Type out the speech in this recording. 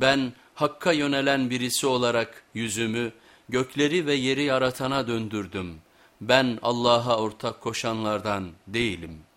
Ben Hakk'a yönelen birisi olarak yüzümü gökleri ve yeri yaratana döndürdüm. Ben Allah'a ortak koşanlardan değilim.''